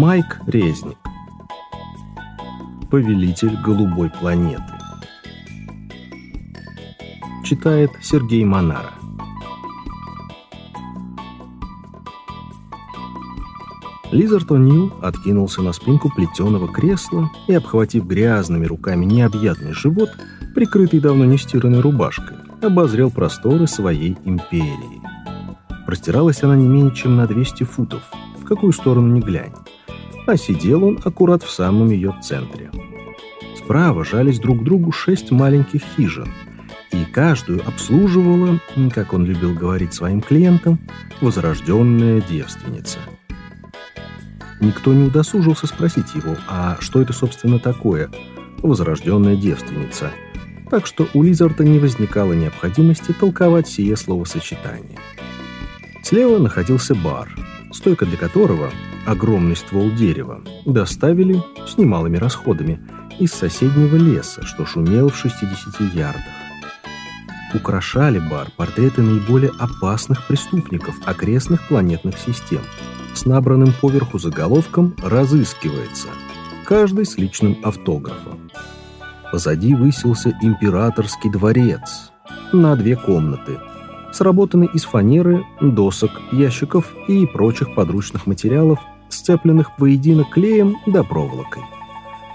Майк Резник. Повелитель голубой планеты. Читает Сергей Монара. Лизард О'Нил откинулся на спинку плетеного кресла и, обхватив грязными руками необъятный живот, прикрытый давно не стиранной рубашкой, обозрел просторы своей империи. Простиралась она не менее чем на 200 футов, в какую сторону ни глянь, а сидел он аккурат в самом ее центре. Справа жались друг к другу шесть маленьких хижин, и каждую обслуживала, как он любил говорить своим клиентам, возрожденная девственница – Никто не удосужился спросить его, а что это, собственно, такое «возрожденная девственница», так что у Лизарда не возникало необходимости толковать сие словосочетание. Слева находился бар, стойка для которого, огромный ствол дерева, доставили с немалыми расходами из соседнего леса, что шумел в 60 ярдах. Украшали бар портреты наиболее опасных преступников окрестных планетных систем – с набранным поверху заголовком «Разыскивается», каждый с личным автографом. Позади высился императорский дворец на две комнаты, сработанный из фанеры, досок, ящиков и прочих подручных материалов, сцепленных воедино клеем да проволокой.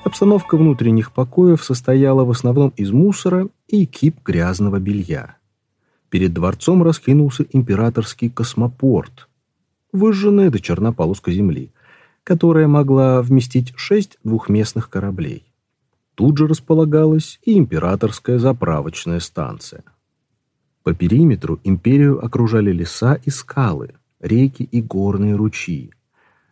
Обстановка внутренних покоев состояла в основном из мусора и кип грязного белья. Перед дворцом раскинулся императорский космопорт, выжженная до черна полоска земли, которая могла вместить шесть двухместных кораблей. Тут же располагалась и императорская заправочная станция. По периметру империю окружали леса и скалы, реки и горные ручьи,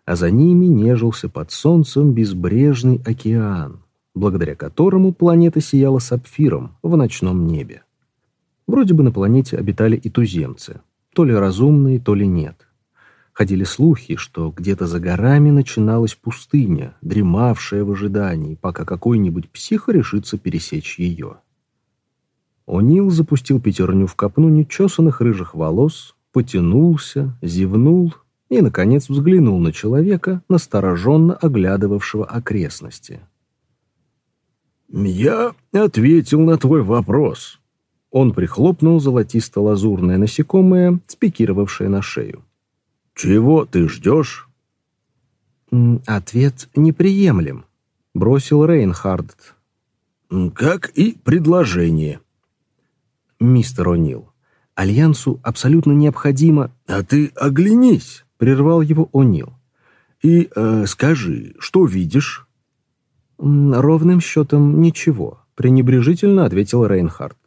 а за ними нежился под солнцем безбрежный океан, благодаря которому планета сияла сапфиром в ночном небе. Вроде бы на планете обитали и туземцы, то ли разумные, то ли нет – Ходили слухи, что где-то за горами начиналась пустыня, дремавшая в ожидании, пока какой-нибудь псих решится пересечь ее. О'Нил запустил пятерню в копну нечесанных рыжих волос, потянулся, зевнул и, наконец, взглянул на человека, настороженно оглядывавшего окрестности. «Я ответил на твой вопрос». Он прихлопнул золотисто-лазурное насекомое, спикировавшее на шею. «Чего ты ждешь?» «Ответ неприемлем», — бросил Рейнхард. «Как и предложение». «Мистер О'Нил, Альянсу абсолютно необходимо...» «А ты оглянись», — прервал его О'Нил. «И э, скажи, что видишь?» «Ровным счетом ничего», — пренебрежительно ответил Рейнхард.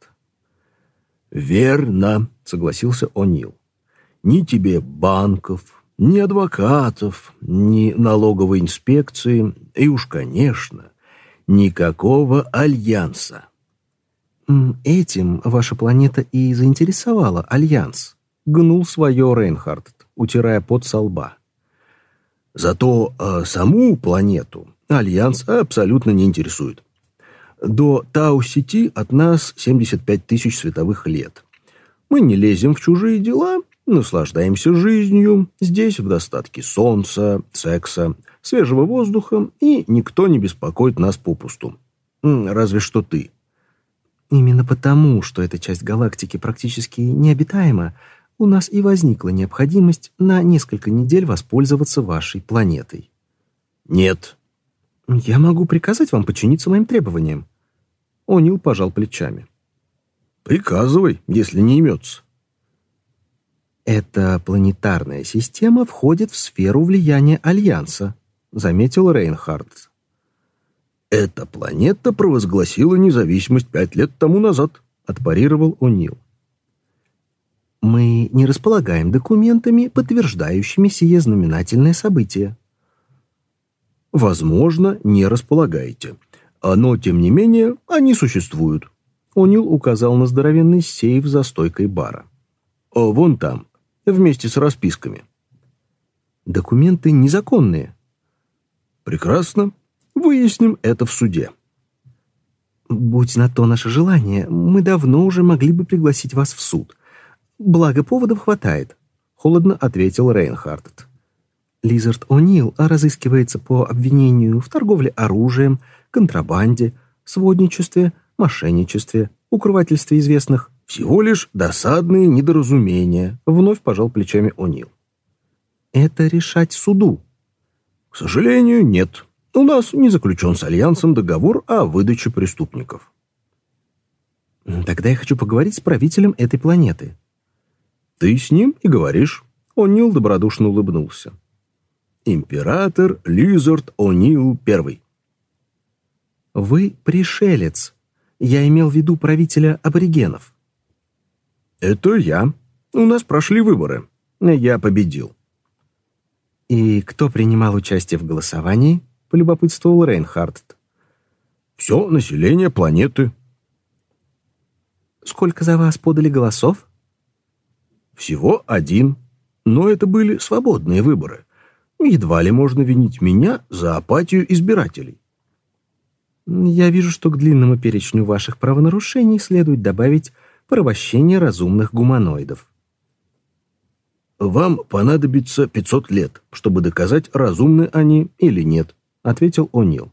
«Верно», — согласился О'Нил ни тебе банков, ни адвокатов, ни налоговой инспекции, и уж, конечно, никакого альянса. Этим ваша планета и заинтересовала альянс, гнул свое Рейнхард, утирая пот со лба. Зато э, саму планету альянс абсолютно не интересует. До Тау Кита от нас 75 тысяч световых лет. Мы не лезем в чужие дела Наслаждаемся жизнью, здесь в достатке солнца, секса, свежего воздуха, и никто не беспокоит нас попусту. Разве что ты. Именно потому, что эта часть галактики практически необитаема, у нас и возникла необходимость на несколько недель воспользоваться вашей планетой. Нет. Я могу приказать вам подчиниться моим требованиям. Онил пожал плечами. Приказывай, если не имется. «Эта планетарная система входит в сферу влияния Альянса», — заметил Рейнхард. «Эта планета провозгласила независимость пять лет тому назад», — отпарировал О'Нил. «Мы не располагаем документами, подтверждающими сие знаменательное событие». «Возможно, не располагаете. Но, тем не менее, они существуют». О'Нил указал на здоровенный сейф за стойкой бара. «Вон там, вместе с расписками. Документы незаконные. Прекрасно. Выясним это в суде. Будь на то наше желание, мы давно уже могли бы пригласить вас в суд. Благо поводов хватает, холодно ответил Рейнхард. Лизард О'Нил разыскивается по обвинению в торговле оружием, контрабанде, сводничестве, мошенничестве, укрывательстве известных. Всего лишь досадные недоразумения, вновь пожал плечами О'Нил. Это решать суду. К сожалению, нет. У нас не заключен с Альянсом договор о выдаче преступников. Тогда я хочу поговорить с правителем этой планеты. Ты с ним и говоришь. О'Нил добродушно улыбнулся. Император Лизард О'Нил I. Вы пришелец. Я имел в виду правителя аборигенов. Это я. У нас прошли выборы. Я победил. И кто принимал участие в голосовании? Полюбопытствовал Рейнхард. Все население планеты. Сколько за вас подали голосов? Всего один. Но это были свободные выборы. Едва ли можно винить меня за апатию избирателей. Я вижу, что к длинному перечню ваших правонарушений следует добавить порабощение разумных гуманоидов. «Вам понадобится 500 лет, чтобы доказать, разумны они или нет», — ответил О'Нил.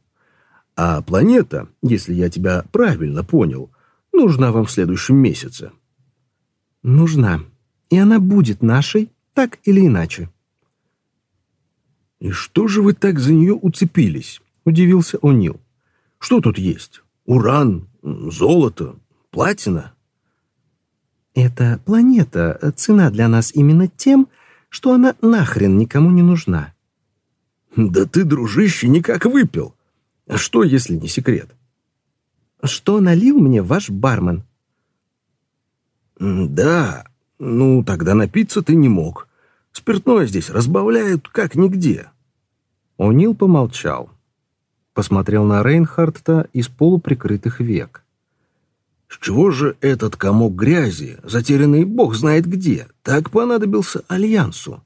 «А планета, если я тебя правильно понял, нужна вам в следующем месяце». «Нужна. И она будет нашей, так или иначе». «И что же вы так за нее уцепились?» — удивился О'Нил. «Что тут есть? Уран, золото, платина?» «Эта планета цена для нас именно тем, что она нахрен никому не нужна». «Да ты, дружище, никак выпил. А что, если не секрет?» «Что налил мне ваш бармен?» «Да, ну тогда напиться ты не мог. Спиртное здесь разбавляют как нигде». О'Нил помолчал. Посмотрел на Рейнхардта из полуприкрытых век. «С чего же этот комок грязи, затерянный бог знает где, так понадобился Альянсу?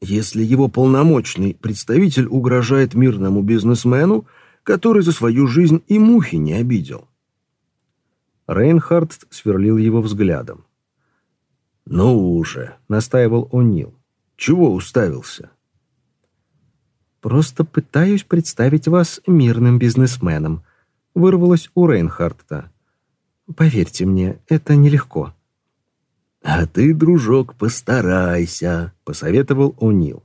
Если его полномочный представитель угрожает мирному бизнесмену, который за свою жизнь и мухи не обидел?» Рейнхард сверлил его взглядом. «Ну уже», — настаивал О'Нил, — «чего уставился?» Просто пытаюсь представить вас мирным бизнесменом», — вырвалось у Рейнхарта. «Поверьте мне, это нелегко». «А ты, дружок, постарайся», — посоветовал О'Нил.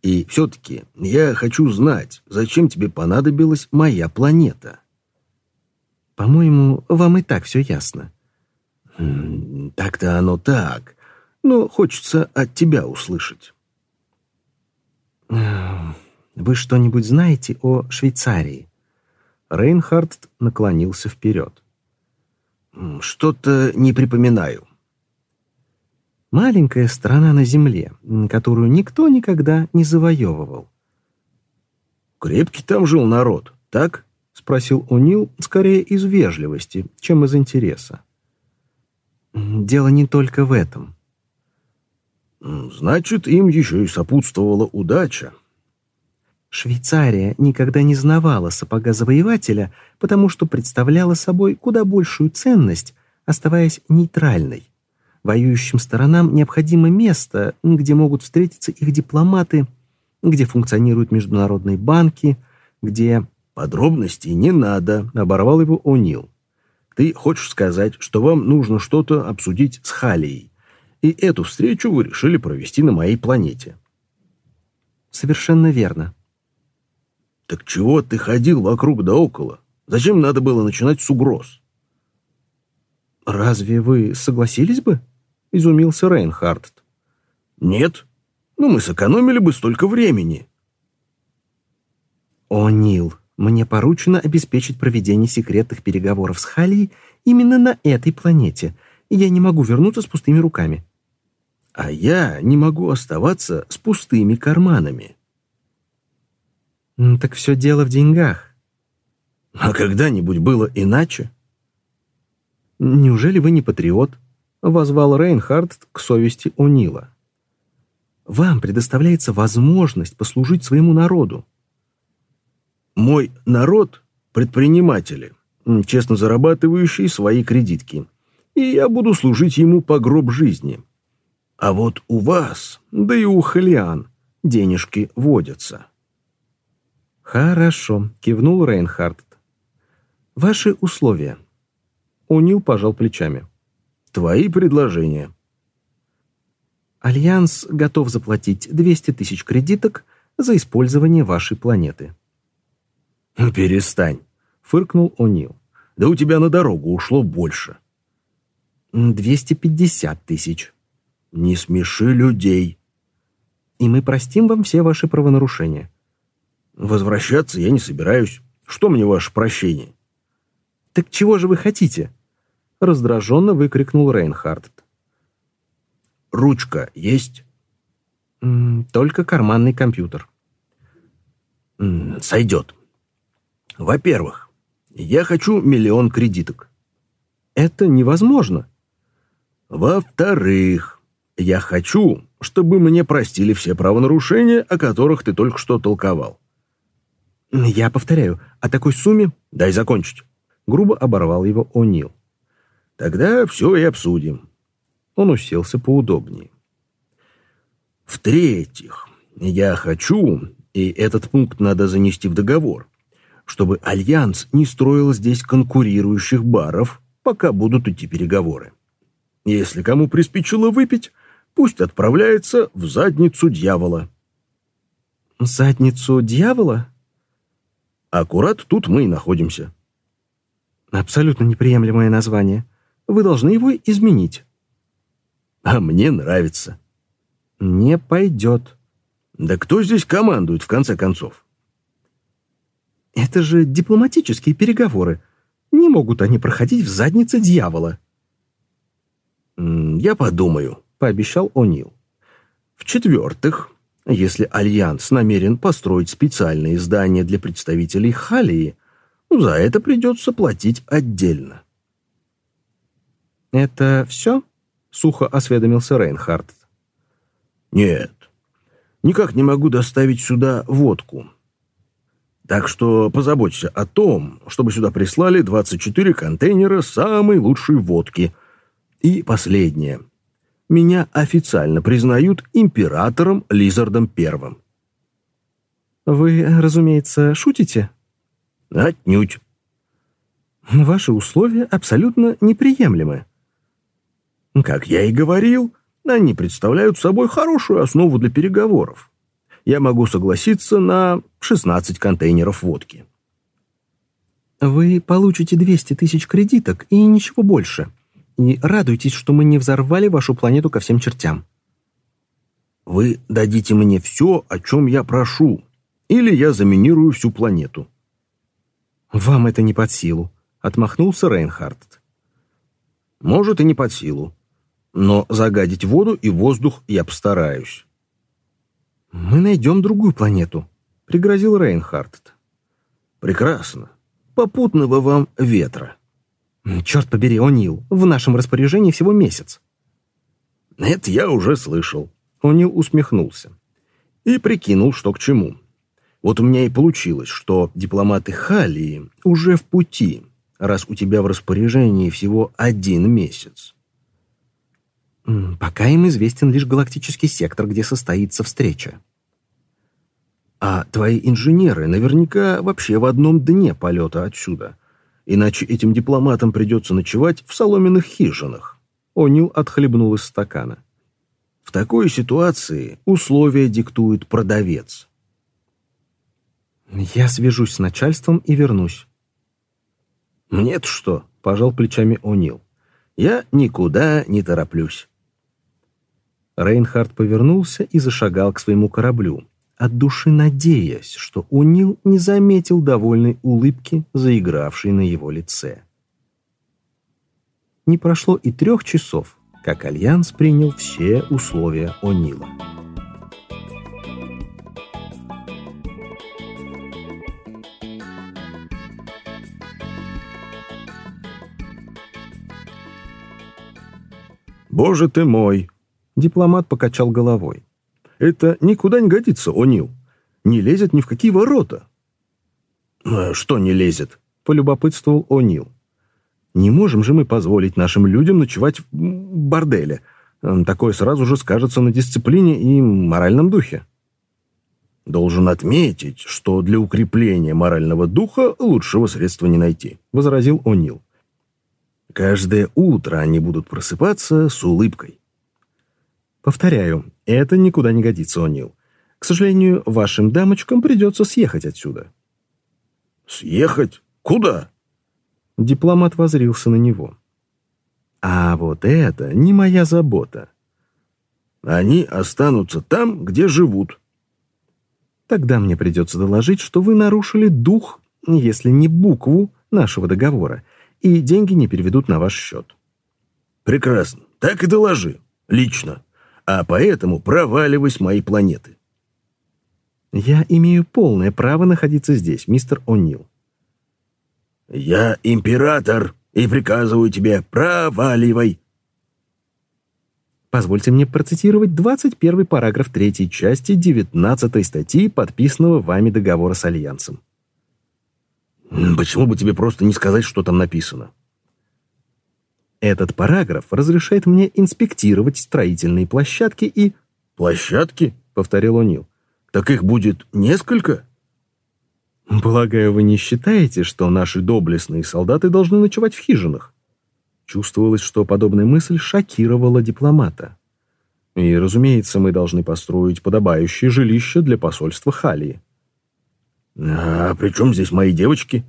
«И все-таки я хочу знать, зачем тебе понадобилась моя планета?» «По-моему, вам и так все ясно». «Так-то оно так, но хочется от тебя услышать». Вы что-нибудь знаете о Швейцарии?» Рейнхард наклонился вперед. «Что-то не припоминаю». «Маленькая страна на земле, которую никто никогда не завоевывал». «Крепкий там жил народ, так?» — спросил Унил скорее из вежливости, чем из интереса. «Дело не только в этом». «Значит, им еще и сопутствовала удача», Швейцария никогда не знавала сапога завоевателя, потому что представляла собой куда большую ценность, оставаясь нейтральной. Воюющим сторонам необходимо место, где могут встретиться их дипломаты, где функционируют международные банки, где... «Подробностей не надо», — оборвал его О'Нил. «Ты хочешь сказать, что вам нужно что-то обсудить с Халией, и эту встречу вы решили провести на моей планете?» «Совершенно верно», «Так чего ты ходил вокруг да около? Зачем надо было начинать с угроз?» «Разве вы согласились бы?» — изумился Рейнхард. «Нет. Ну, мы сэкономили бы столько времени». «О, Нил, мне поручено обеспечить проведение секретных переговоров с Халией именно на этой планете, я не могу вернуться с пустыми руками». «А я не могу оставаться с пустыми карманами», так все дело в деньгах. А когда-нибудь было иначе? Неужели вы не патриот? Возвал Рейнхард к совести О'Нила. Вам предоставляется возможность послужить своему народу. Мой народ — предприниматели, честно зарабатывающие свои кредитки, и я буду служить ему по гроб жизни. А вот у вас, да и у Халиан, денежки водятся. «Хорошо», — кивнул Рейнхард. «Ваши условия». О'Нил пожал плечами. «Твои предложения». Альянс готов заплатить 200 тысяч кредиток за использование вашей планеты. «Перестань», — фыркнул О'Нил. «Да у тебя на дорогу ушло больше». «250 тысяч». «Не смеши людей». «И мы простим вам все ваши правонарушения». «Возвращаться я не собираюсь. Что мне ваше прощение?» «Так чего же вы хотите?» Раздраженно выкрикнул Рейнхард. «Ручка есть?» «Только карманный компьютер». «Сойдет. Во-первых, я хочу миллион кредиток». «Это невозможно». «Во-вторых, я хочу, чтобы мне простили все правонарушения, о которых ты только что толковал». «Я повторяю, о такой сумме...» «Дай закончить». Грубо оборвал его О'Нил. «Тогда все и обсудим». Он уселся поудобнее. В-третьих, я хочу, и этот пункт надо занести в договор, чтобы Альянс не строил здесь конкурирующих баров, пока будут идти переговоры. Если кому приспичило выпить, пусть отправляется в задницу дьявола. Задницу дьявола? Аккурат тут мы и находимся. Абсолютно неприемлемое название. Вы должны его изменить. А мне нравится. Не пойдет. Да кто здесь командует, в конце концов? Это же дипломатические переговоры. Не могут они проходить в заднице дьявола. «Я подумаю», — пообещал О'Нил. «В-четвертых, если Альянс намерен построить специальные здания для представителей Халии, за это придется платить отдельно». «Это все?» — сухо осведомился Рейнхард. «Нет, никак не могу доставить сюда водку. Так что позаботься о том, чтобы сюда прислали 24 контейнера самой лучшей водки. И последнее. Меня официально признают императором Лизардом Первым». «Вы, разумеется, шутите?» «Отнюдь». «Ваши условия абсолютно неприемлемы». Как я и говорил, они представляют собой хорошую основу для переговоров. Я могу согласиться на 16 контейнеров водки. Вы получите 200 тысяч кредиток и ничего больше. И радуйтесь, что мы не взорвали вашу планету ко всем чертям. Вы дадите мне все, о чем я прошу, или я заминирую всю планету. Вам это не под силу, отмахнулся Рейнхард. Может, и не под силу но загадить воду и воздух я постараюсь. «Мы найдем другую планету», — пригрозил Рейнхард. «Прекрасно. Попутного вам ветра». «Черт побери, О'Нил, в нашем распоряжении всего месяц». «Это я уже слышал», — О'Нил усмехнулся. «И прикинул, что к чему. Вот у меня и получилось, что дипломаты Халии уже в пути, раз у тебя в распоряжении всего один месяц. Пока им известен лишь галактический сектор, где состоится встреча. А твои инженеры наверняка вообще в одном дне полета отсюда. Иначе этим дипломатам придется ночевать в соломенных хижинах. О'Нил отхлебнул из стакана. В такой ситуации условия диктует продавец. Я свяжусь с начальством и вернусь. Мне-то что? Пожал плечами О'Нил. Я никуда не тороплюсь. Рейнхард повернулся и зашагал к своему кораблю, от души надеясь, что Унил не заметил довольной улыбки, заигравшей на его лице. Не прошло и трех часов, как Альянс принял все условия О'Нила. «Боже ты мой!» Дипломат покачал головой. «Это никуда не годится, О'Нил. Не лезет ни в какие ворота». «А «Что не лезет?» — полюбопытствовал О'Нил. «Не можем же мы позволить нашим людям ночевать в борделе. Такое сразу же скажется на дисциплине и моральном духе». Должен отметить, что для укрепления морального духа лучшего средства не найти, возразил О'Нил. Каждое утро они будут просыпаться с улыбкой. Повторяю, это никуда не годится, О'Нил. К сожалению, вашим дамочкам придется съехать отсюда. Съехать? Куда? Дипломат возрился на него. А вот это не моя забота. Они останутся там, где живут. Тогда мне придется доложить, что вы нарушили дух, если не букву нашего договора, и деньги не переведут на ваш счет. Прекрасно. Так и доложи. Лично. А поэтому проваливай с моей планеты. Я имею полное право находиться здесь, мистер О'Нил. Я император и приказываю тебе проваливай. Позвольте мне процитировать 21 параграф 3 части 19 статьи подписанного вами договора с Альянсом. Почему бы тебе просто не сказать, что там написано? Этот параграф разрешает мне инспектировать строительные площадки и... «Площадки?» — повторил О'Нил. «Так их будет несколько?» «Полагаю, вы не считаете, что наши доблестные солдаты должны ночевать в хижинах?» Чувствовалось, что подобная мысль шокировала дипломата. И, разумеется, мы должны построить подобающее жилище для посольства Халии. «А при чем здесь мои девочки?»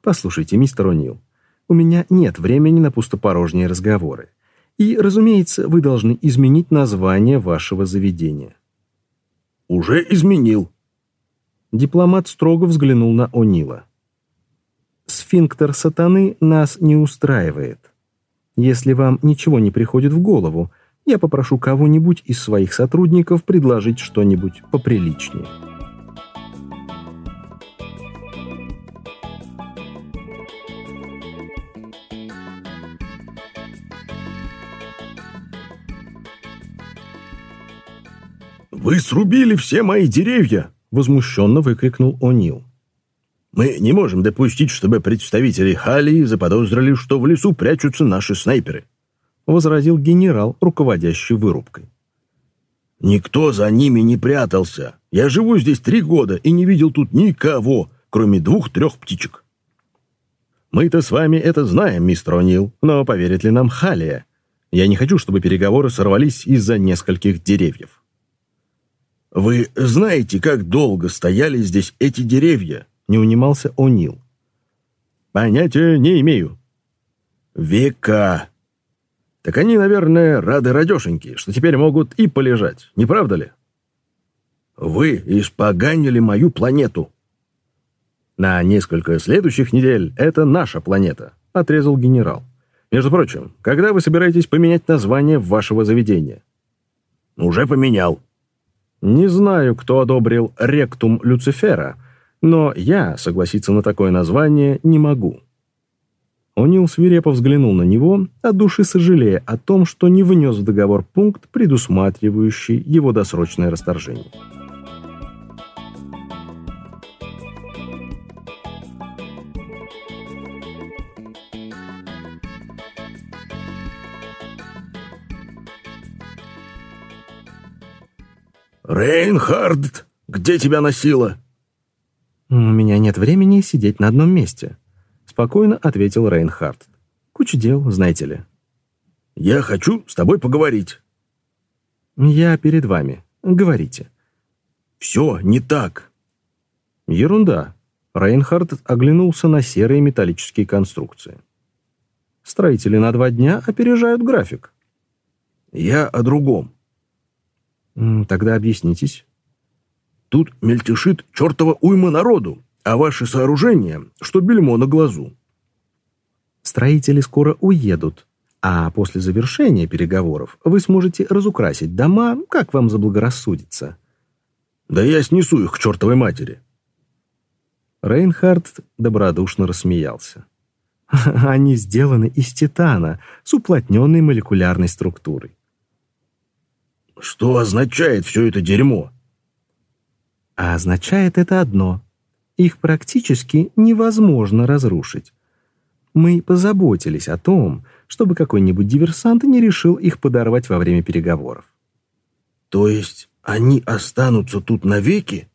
«Послушайте, мистер О'Нил, у меня нет времени на пустопорожние разговоры. И, разумеется, вы должны изменить название вашего заведения». «Уже изменил». Дипломат строго взглянул на О'Нила. Сфинктер сатаны нас не устраивает. Если вам ничего не приходит в голову, я попрошу кого-нибудь из своих сотрудников предложить что-нибудь поприличнее. «Вы срубили все мои деревья!» — возмущенно выкрикнул О'Нил. Мы не можем допустить, чтобы представители Халии заподозрили, что в лесу прячутся наши снайперы», — возразил генерал, руководящий вырубкой. «Никто за ними не прятался. Я живу здесь три года и не видел тут никого, кроме двух-трех птичек». «Мы-то с вами это знаем, мистер О'Нил, но поверит ли нам Халия? Я не хочу, чтобы переговоры сорвались из-за нескольких деревьев». «Вы знаете, как долго стояли здесь эти деревья?» — не унимался О'Нил. «Понятия не имею». «Века!» «Так они, наверное, рады радешеньки, что теперь могут и полежать, не правда ли?» «Вы испоганили мою планету!» «На несколько следующих недель это наша планета», — отрезал генерал. «Между прочим, когда вы собираетесь поменять название вашего заведения?» «Уже поменял». «Не знаю, кто одобрил ректум Люцифера», но я согласиться на такое название не могу. О'Нил свирепо взглянул на него, от души сожалея о том, что не внес в договор пункт, предусматривающий его досрочное расторжение. «Рейнхард, где тебя носило?» «У меня нет времени сидеть на одном месте», — спокойно ответил Рейнхард. «Куча дел, знаете ли». «Я хочу с тобой поговорить». «Я перед вами. Говорите». «Все не так». «Ерунда». Рейнхард оглянулся на серые металлические конструкции. «Строители на два дня опережают график». «Я о другом». «Тогда объяснитесь». Тут мельтешит чертова уйма народу, а ваши сооружения, что бельмо на глазу. Строители скоро уедут, а после завершения переговоров вы сможете разукрасить дома, как вам заблагорассудится. Да я снесу их к чертовой матери. Рейнхард добродушно рассмеялся. Они сделаны из титана с уплотненной молекулярной структурой. Что означает все это дерьмо? А означает это одно. Их практически невозможно разрушить. Мы позаботились о том, чтобы какой-нибудь диверсант не решил их подорвать во время переговоров. То есть они останутся тут навеки?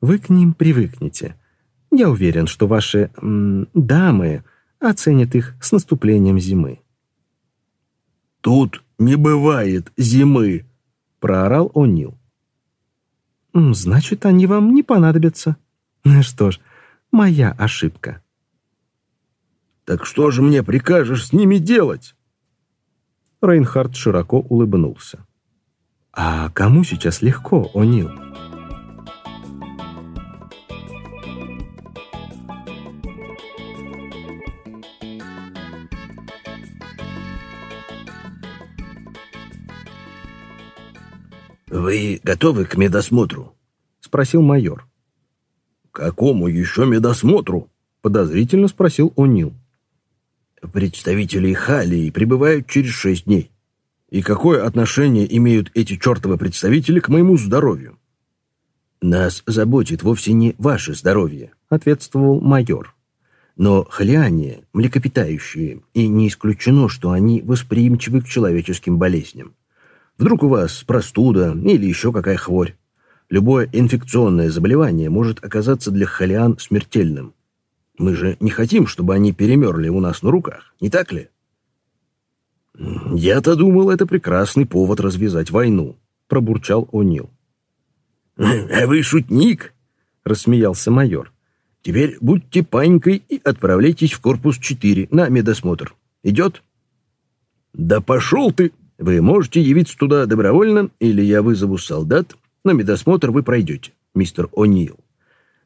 Вы к ним привыкнете. Я уверен, что ваши м, дамы оценят их с наступлением зимы. «Тут не бывает зимы!» — проорал О'Нил. «Значит, они вам не понадобятся. Ну что ж, моя ошибка». «Так что же мне прикажешь с ними делать?» Рейнхард широко улыбнулся. «А кому сейчас легко, О'Нил?» «Вы готовы к медосмотру?» — спросил майор. «Какому еще медосмотру?» — подозрительно спросил О'Нил. «Представители Халии прибывают через шесть дней. И какое отношение имеют эти чертовы представители к моему здоровью?» «Нас заботит вовсе не ваше здоровье», — ответствовал майор. «Но халиане — млекопитающие, и не исключено, что они восприимчивы к человеческим болезням. Вдруг у вас простуда или еще какая хворь. Любое инфекционное заболевание может оказаться для холиан смертельным. Мы же не хотим, чтобы они перемерли у нас на руках, не так ли? Я-то думал, это прекрасный повод развязать войну, пробурчал О'Нил. «А вы шутник?» — рассмеялся майор. «Теперь будьте панькой и отправляйтесь в корпус 4 на медосмотр. Идет?» «Да пошел ты!» Вы можете явиться туда добровольно, или я вызову солдат, но медосмотр вы пройдете, мистер О'Нил.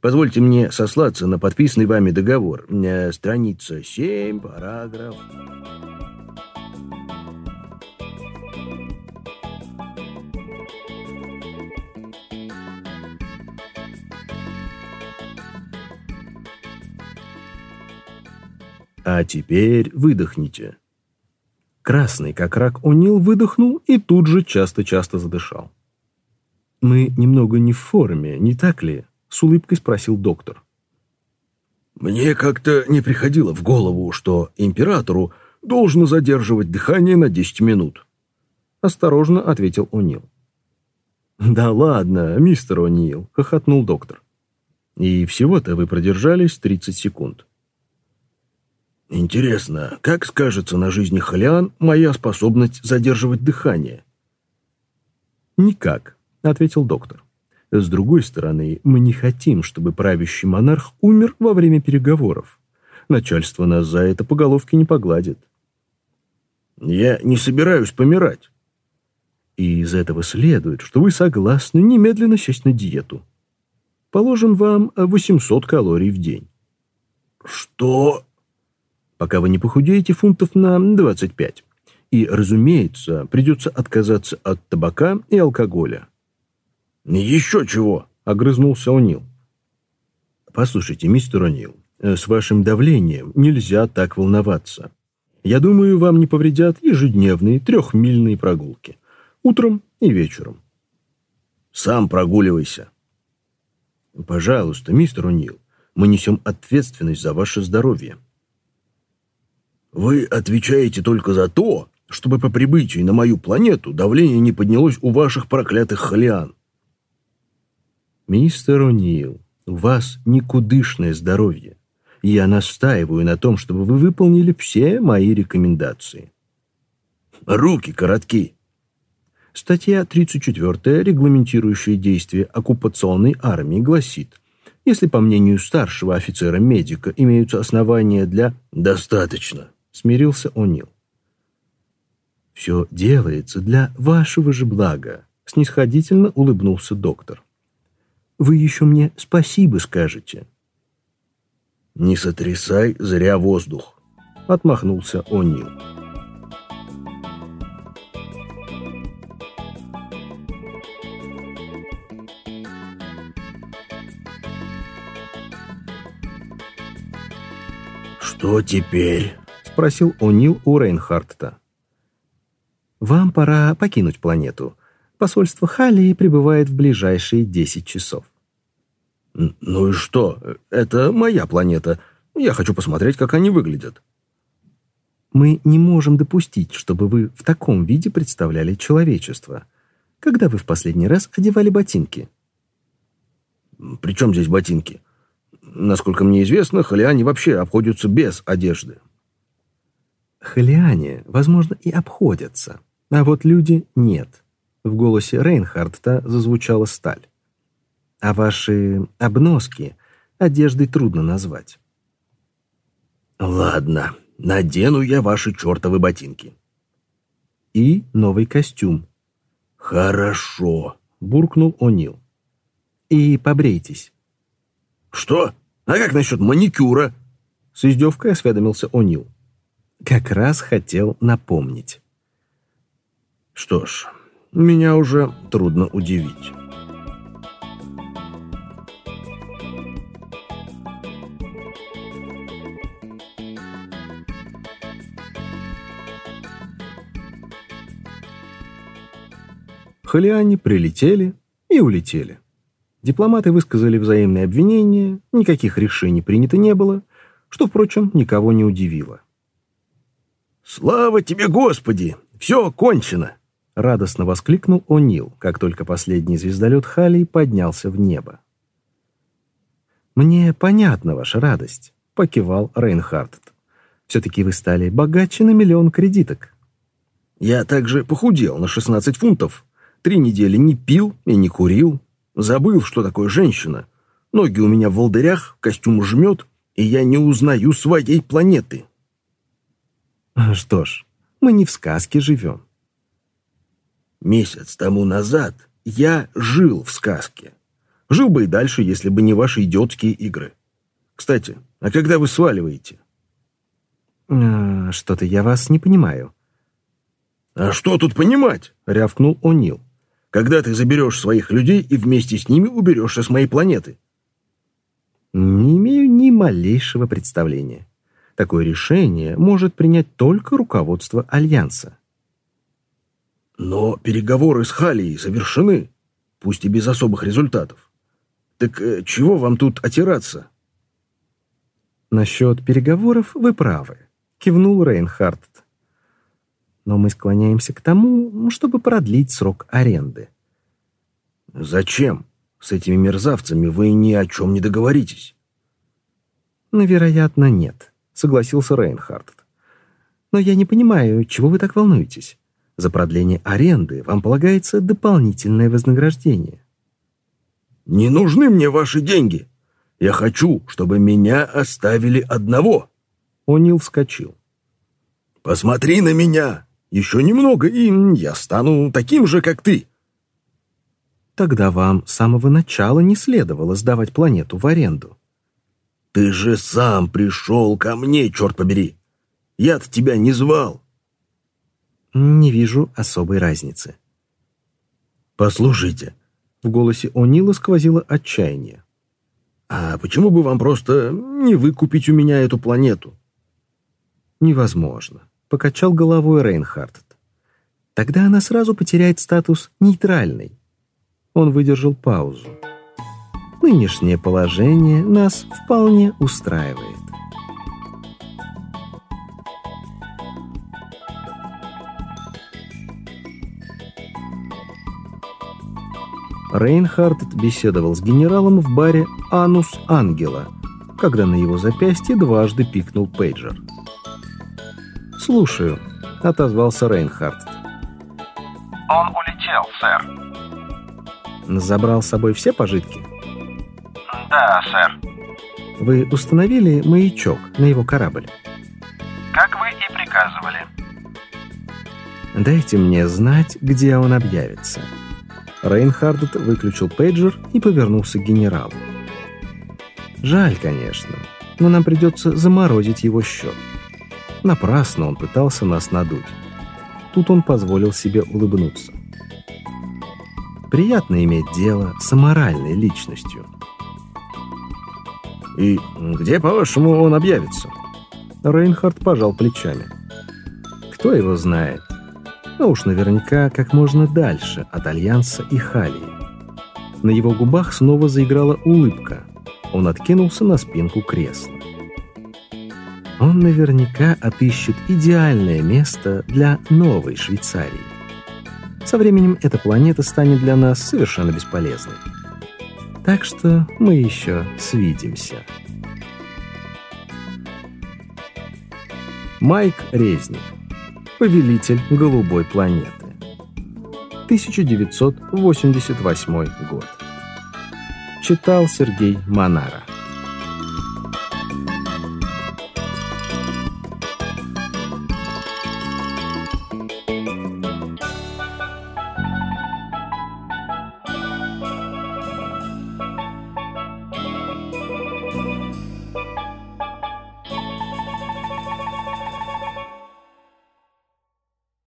Позвольте мне сослаться на подписанный вами договор. Э, страница 7, параграф... А теперь выдохните. Красный, как рак, О'Нил выдохнул и тут же часто-часто задышал. «Мы немного не в форме, не так ли?» — с улыбкой спросил доктор. «Мне как-то не приходило в голову, что императору должно задерживать дыхание на десять минут», — осторожно ответил О'Нил. «Да ладно, мистер О'Нил», — хохотнул доктор. «И всего-то вы продержались тридцать секунд». Интересно, как скажется на жизни Халиан моя способность задерживать дыхание? Никак, ответил доктор. С другой стороны, мы не хотим, чтобы правящий монарх умер во время переговоров. Начальство нас за это по головке не погладит. Я не собираюсь помирать. И из этого следует, что вы согласны немедленно сесть на диету. Положим вам 800 калорий в день. Что? Пока вы не похудеете фунтов на 25. И, разумеется, придется отказаться от табака и алкоголя. «Еще чего!» — огрызнулся О'Нил. «Послушайте, мистер О'Нил, с вашим давлением нельзя так волноваться. Я думаю, вам не повредят ежедневные трехмильные прогулки. Утром и вечером». «Сам прогуливайся». «Пожалуйста, мистер О'Нил, мы несем ответственность за ваше здоровье. Вы отвечаете только за то, чтобы по прибытии на мою планету давление не поднялось у ваших проклятых холиан. Мистер О'Нил, у вас никудышное здоровье. Я настаиваю на том, чтобы вы выполнили все мои рекомендации. Руки коротки. Статья 34, регламентирующая действия оккупационной армии, гласит, если, по мнению старшего офицера-медика, имеются основания для... Достаточно смирился О'Нил. «Все делается для вашего же блага», — снисходительно улыбнулся доктор. «Вы еще мне спасибо скажете». «Не сотрясай зря воздух», — отмахнулся О'Нил. «Что теперь?» — спросил О'Нил у Рейнхардта. «Вам пора покинуть планету. Посольство Халии прибывает в ближайшие десять часов». «Ну и что? Это моя планета. Я хочу посмотреть, как они выглядят». «Мы не можем допустить, чтобы вы в таком виде представляли человечество. когда вы в последний раз одевали ботинки? При чем здесь ботинки? Насколько мне известно, халиане вообще обходятся без одежды. Халиане, возможно, и обходятся, а вот люди нет. В голосе Рейнхардта зазвучала сталь. А ваши обноски одеждой трудно назвать. Ладно, надену я ваши чертовы ботинки. И новый костюм. Хорошо, буркнул О'Нил. И побрейтесь. Что? А как насчет маникюра? С издевкой осведомился О'Нил. Как раз хотел напомнить. Что ж, меня уже трудно удивить. Халиане прилетели и улетели. Дипломаты высказали взаимные обвинения, никаких решений принято не было, что, впрочем, никого не удивило. «Слава тебе, Господи! Все кончено!» — радостно воскликнул О'Нил, как только последний звездолет Халей поднялся в небо. «Мне понятна ваша радость», — покивал Рейнхард. «Все-таки вы стали богаче на миллион кредиток». «Я также похудел на 16 фунтов», Три недели не пил и не курил. Забыл, что такое женщина. Ноги у меня в волдырях, костюм жмет, и я не узнаю своей планеты. Что ж, мы не в сказке живем. Месяц тому назад я жил в сказке. Жил бы и дальше, если бы не ваши идиотские игры. Кстати, а когда вы сваливаете? А, Что-то я вас не понимаю. А что тут понимать? рявкнул О'Нил когда ты заберешь своих людей и вместе с ними уберешься с моей планеты? Не имею ни малейшего представления. Такое решение может принять только руководство Альянса. Но переговоры с Халией завершены, пусть и без особых результатов. Так э, чего вам тут отираться? Насчет переговоров вы правы, кивнул Рейнхард но мы склоняемся к тому, чтобы продлить срок аренды. Зачем? С этими мерзавцами вы ни о чем не договоритесь. Ну, вероятно, нет, согласился Рейнхард. Но я не понимаю, чего вы так волнуетесь. За продление аренды вам полагается дополнительное вознаграждение. Не нужны мне ваши деньги. Я хочу, чтобы меня оставили одного. Онил вскочил. Посмотри на меня. Еще немного, и я стану таким же, как ты. Тогда вам с самого начала не следовало сдавать планету в аренду. Ты же сам пришел ко мне, черт побери. Я-то тебя не звал. Не вижу особой разницы. Послушайте. В голосе О'Нила сквозило отчаяние. А почему бы вам просто не выкупить у меня эту планету? Невозможно покачал головой Рейнхард. Тогда она сразу потеряет статус нейтральной. Он выдержал паузу. Нынешнее положение нас вполне устраивает. Рейнхард беседовал с генералом в баре «Анус Ангела», когда на его запястье дважды пикнул пейджер. «Слушаю», — отозвался Рейнхард. «Он улетел, сэр». «Забрал с собой все пожитки?» «Да, сэр». «Вы установили маячок на его корабль?» «Как вы и приказывали». «Дайте мне знать, где он объявится». Рейнхард выключил пейджер и повернулся к генералу. «Жаль, конечно, но нам придется заморозить его счет». Напрасно он пытался нас надуть. Тут он позволил себе улыбнуться. Приятно иметь дело с аморальной личностью. «И где, по-вашему, он объявится?» Рейнхард пожал плечами. «Кто его знает? Но уж наверняка как можно дальше от Альянса и Халии». На его губах снова заиграла улыбка. Он откинулся на спинку кресла. Он наверняка отыщет идеальное место для новой Швейцарии. Со временем эта планета станет для нас совершенно бесполезной. Так что мы еще свидимся. Майк Резник. Повелитель голубой планеты. 1988 год. Читал Сергей Монара.